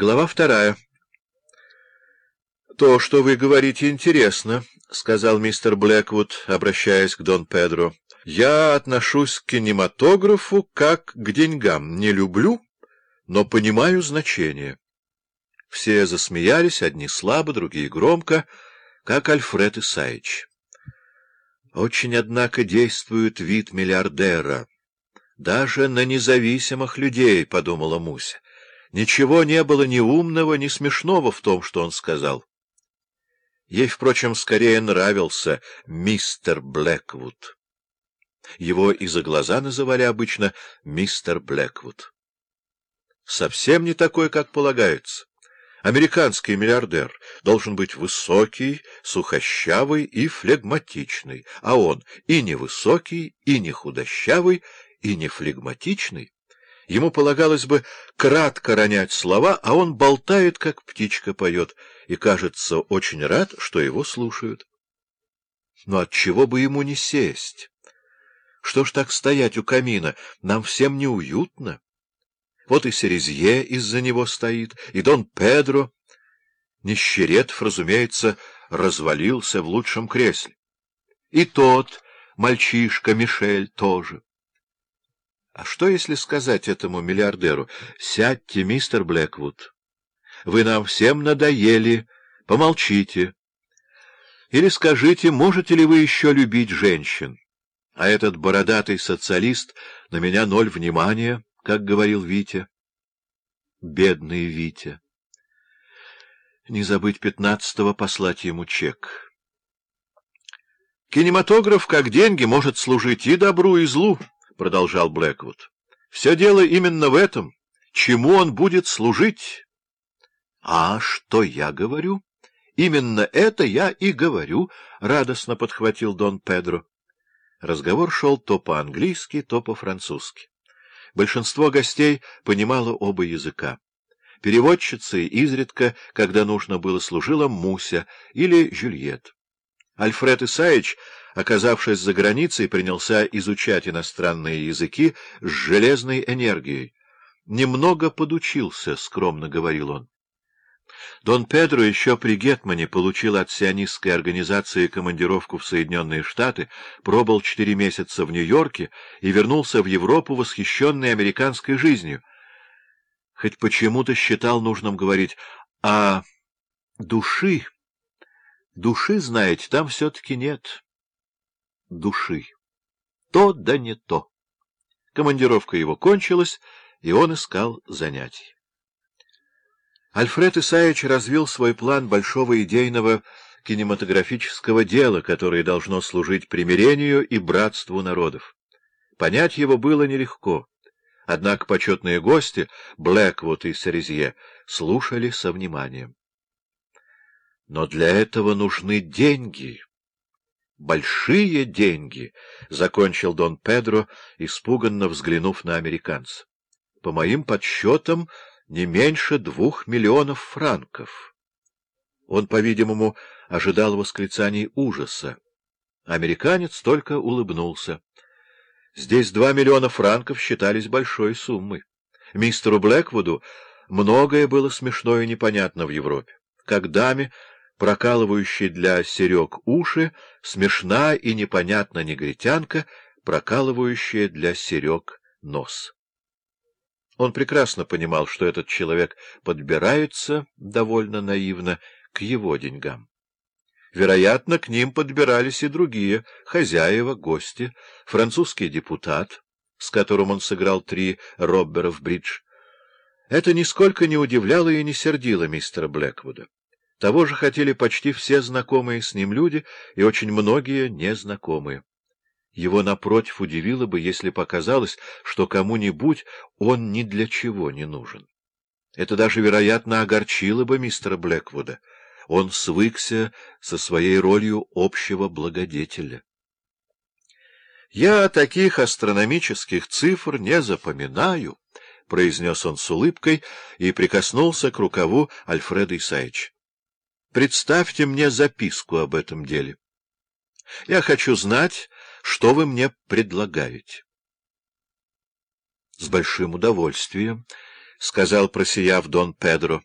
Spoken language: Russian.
Глава вторая. «То, что вы говорите, интересно», — сказал мистер Блэквуд, обращаясь к Дон Педро. «Я отношусь к кинематографу как к деньгам. Не люблю, но понимаю значение». Все засмеялись, одни слабо, другие громко, как Альфред Исаич. Очень, однако, действует вид миллиардера. Даже на независимых людей, — подумала Муся. Ничего не было ни умного, ни смешного в том, что он сказал. Ей, впрочем, скорее нравился мистер Блэквуд. Его и за глаза называли обычно мистер Блэквуд. Совсем не такой, как полагается. Американский миллиардер должен быть высокий, сухощавый и флегматичный, а он и не высокий, и не худощавый, и не флегматичный. Ему полагалось бы кратко ронять слова, а он болтает, как птичка поет, и кажется очень рад, что его слушают. Но от чего бы ему не сесть? Что ж так стоять у камина? Нам всем неуютно. Вот и Серезье из-за него стоит, и Дон Педро. Нищеретов, разумеется, развалился в лучшем кресле. И тот, мальчишка Мишель, тоже. А что, если сказать этому миллиардеру? «Сядьте, мистер Блэквуд. Вы нам всем надоели. Помолчите. Или скажите, можете ли вы еще любить женщин? А этот бородатый социалист на меня ноль внимания, как говорил Витя. Бедный Витя. Не забыть пятнадцатого послать ему чек. Кинематограф, как деньги, может служить и добру, и злу продолжал Блэквуд. — Все дело именно в этом. Чему он будет служить? — А что я говорю? — Именно это я и говорю, — радостно подхватил Дон Педро. Разговор шел то по-английски, то по-французски. Большинство гостей понимало оба языка. Переводчицей изредка, когда нужно было, служила Муся или Жюльет. Альфред Исаич оказавшись за границей, принялся изучать иностранные языки с железной энергией. «Немного подучился», — скромно говорил он. Дон Педро еще при Гетмане получил от сионистской организации командировку в Соединенные Штаты, пробыл четыре месяца в Нью-Йорке и вернулся в Европу, восхищенный американской жизнью. Хоть почему-то считал нужным говорить о души. Души, знаете, там все-таки нет души. То да не то. Командировка его кончилась, и он искал занятий. Альфред Исаевич развил свой план большого идейного кинематографического дела, которое должно служить примирению и братству народов. Понять его было нелегко, однако почетные гости, Блэквуд и Серезье, слушали со вниманием. Но для этого нужны деньги большие деньги, — закончил Дон Педро, испуганно взглянув на американца. — По моим подсчетам, не меньше двух миллионов франков. Он, по-видимому, ожидал восклицаний ужаса. Американец только улыбнулся. Здесь два миллиона франков считались большой суммой. Мистеру Блэквуду многое было смешно и непонятно в Европе. Как даме прокалывающей для серег уши, смешна и непонятна негритянка, прокалывающая для серег нос. Он прекрасно понимал, что этот человек подбирается, довольно наивно, к его деньгам. Вероятно, к ним подбирались и другие — хозяева, гости, французский депутат, с которым он сыграл три роббера в бридж. Это нисколько не удивляло и не сердило мистера Блэквуда. Того же хотели почти все знакомые с ним люди и очень многие незнакомые. Его, напротив, удивило бы, если показалось, что кому-нибудь он ни для чего не нужен. Это даже, вероятно, огорчило бы мистера Блэквуда. Он свыкся со своей ролью общего благодетеля. «Я таких астрономических цифр не запоминаю», — произнес он с улыбкой и прикоснулся к рукаву Альфреда Исаевича. Представьте мне записку об этом деле. Я хочу знать, что вы мне предлагаете. — С большим удовольствием, — сказал, просияв Дон Педро.